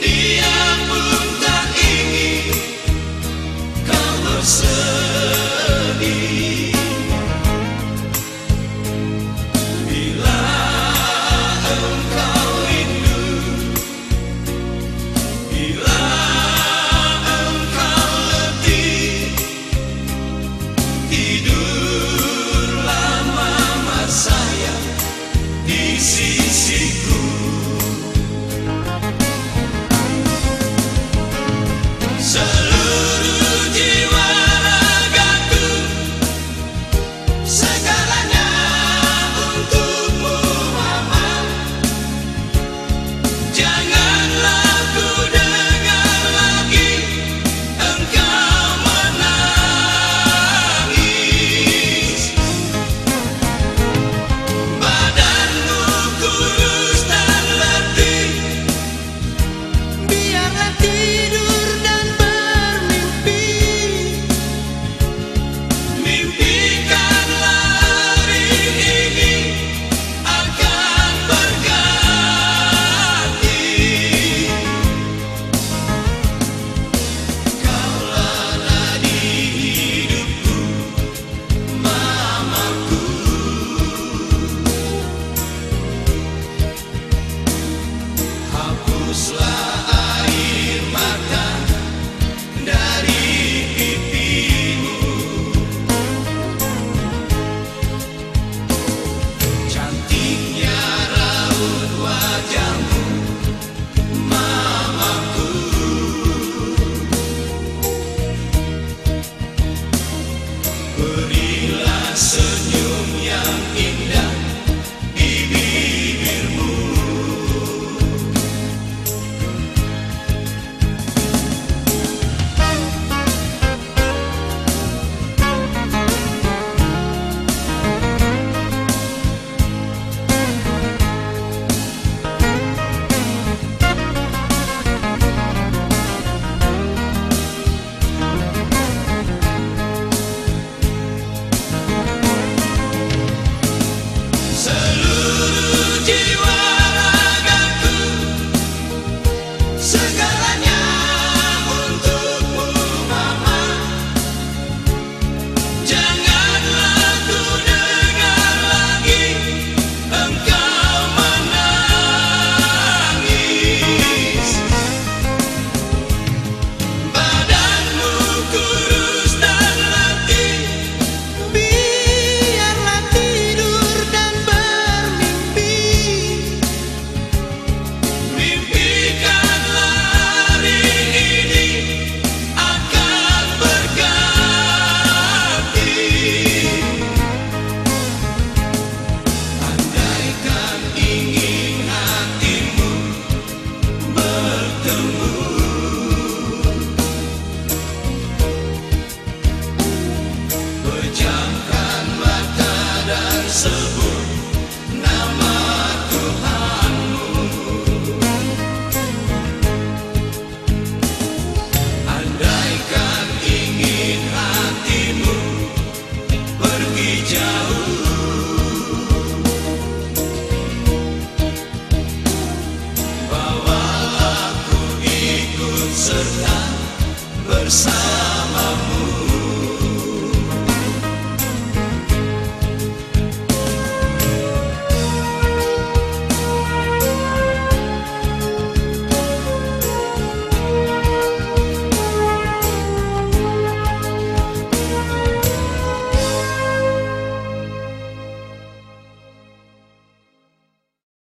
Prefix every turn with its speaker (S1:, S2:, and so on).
S1: need. Seluruh